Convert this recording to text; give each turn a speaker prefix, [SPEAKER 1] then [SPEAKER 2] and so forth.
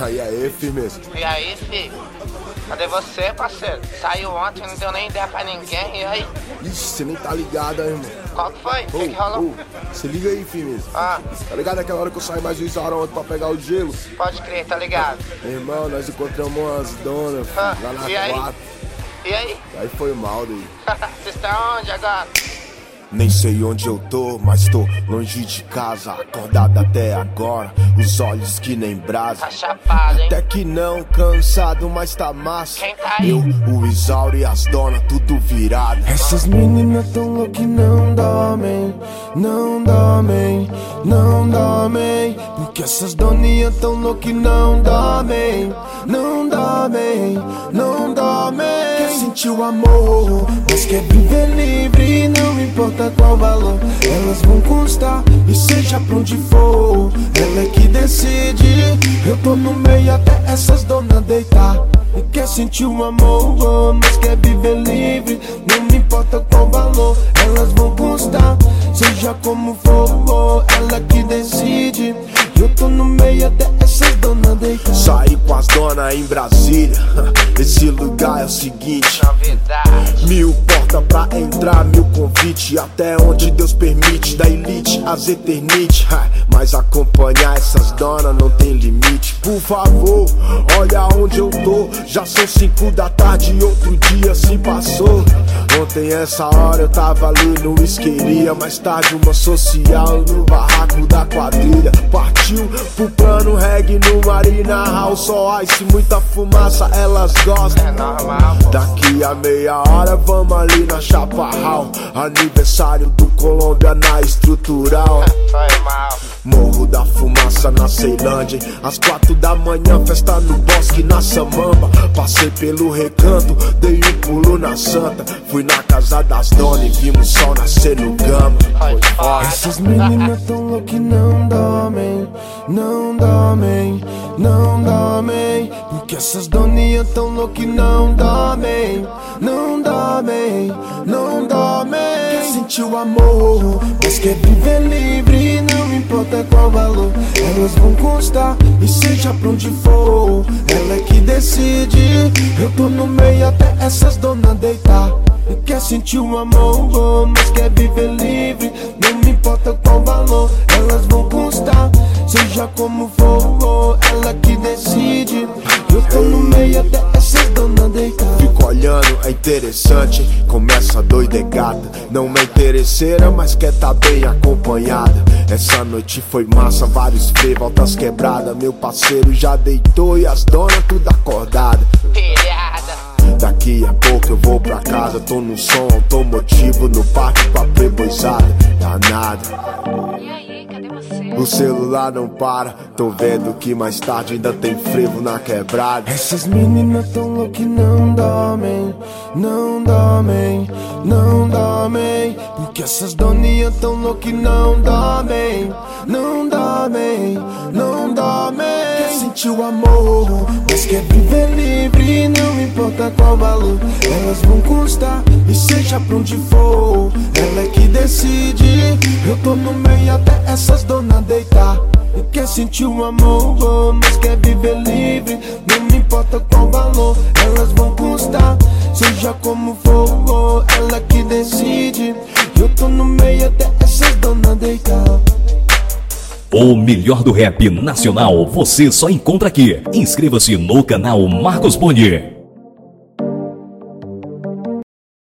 [SPEAKER 1] Aí aí, firmeza.
[SPEAKER 2] E aí, filho? Cadê você, parceiro? Saiu ontem, não deu nem ideia pra ninguém, e aí?
[SPEAKER 1] Ixi, você nem tá ligado, hein, irmão.
[SPEAKER 2] Qual que foi? O que, que rolou?
[SPEAKER 1] se liga aí, firmeza.
[SPEAKER 2] Ah,
[SPEAKER 1] Tá ligado aquela hora que eu saí mais do ontem pra pegar o gelo?
[SPEAKER 2] pode crer, tá ligado?
[SPEAKER 1] Irmão, nós encontramos umas donas
[SPEAKER 2] Ah,
[SPEAKER 1] lá na
[SPEAKER 2] e aí?
[SPEAKER 1] quadra.
[SPEAKER 2] E aí?
[SPEAKER 1] Aí foi mal daí.
[SPEAKER 2] Você está onde agora?
[SPEAKER 1] Nem sei onde eu tô, mas tô longe de casa, acordado até agora. Os olhos que nem brasa.
[SPEAKER 2] Tá chapado, hein?
[SPEAKER 1] Até que não, cansado, mas tá massa.
[SPEAKER 2] Quem tá aí?
[SPEAKER 1] Eu, o Isauro e as donas, tudo virado. Essas meninas tão loucas que não dormem, não dormem, não dormem. Porque essas doninhas tão loucas que não dormem, não dormem, não dormem. Sentir o amor, mas quer viver livre, não importa qual valor. Elas vão constar, e seja pra onde for, ela é que decide. Eu tô no meio até essas donas deitar. E quer sentir o amor, mas quer viver Eu tô no meio até essas donas deitar. Saí com as donas em Brasília. Esse lugar é o seguinte. Mil portas pra entrar, mil convite Até onde Deus permite, da elite às eternite Mas acompanhar essas donas não Por favor, olha onde eu tô Já são cinco da tarde e outro dia se passou Ontem essa hora eu tava ali no isqueria Mais tarde uma social no barraco da quadrilha Partiu pro plano reggae no Marina House Só ice, muita fumaça, elas gostam
[SPEAKER 2] É normal.
[SPEAKER 1] Daqui a meia hora vamos ali na Chaparral Aniversário do Colômbia na estrutural
[SPEAKER 2] Foi mal.
[SPEAKER 1] Morro da Fumaça na Ceilândia? Às quatro da manhã festa no bosque na Samamba. Passei pelo recanto, dei um pulo na Santa. Fui na casa das donas e vimos sol nascer no gama. Essas meninas tão loucas que não dormem, não dormem, não dormem. Porque essas doninhas tão loucas que não dormem, não dormem, não dormem. Quer sentir o amor, mas quer viver livre, não importa qual valor. Elas vão constar, e seja pra onde for, ela é que decide. Eu tô no meio até essas donas deitar. Quer sentir o amor, mas quer viver livre. Não importa qual valor, elas vão constar. Seja como for, é interessante. Começa doida gata. Não é interesseira, mas quer tá bem acompanhada. Essa noite foi massa, vários frevos, altas quebradas. Meu parceiro já deitou e as donas tudo acordada. Daqui a pouco eu vou pra casa, tô no som automotivo no parque com a playboyzada. Danada,
[SPEAKER 3] E aí, cadê você?
[SPEAKER 1] o celular não para, tô vendo que mais tarde ainda tem frevo na quebrada. Essas meninas tão loucas que não dormem, não dormem, não dormem. Porque essas doninhas tão loucas não dormem, não dormem, não dormem. Quer sentir o amor, mas quer viver livre, não importa qual valor. Elas vão constar, e seja pra onde for, ela é que decide. Eu tô no meio até essas donas deitar. Quer sentir o amor, mas quer viver livre, não me importa qual valor. Elas vão constar, seja como for, ela que decide. Eu tô no meio até essas donas deitar.
[SPEAKER 4] O melhor do rap nacional você só encontra aqui. Inscreva-se no canal Marcos Boni.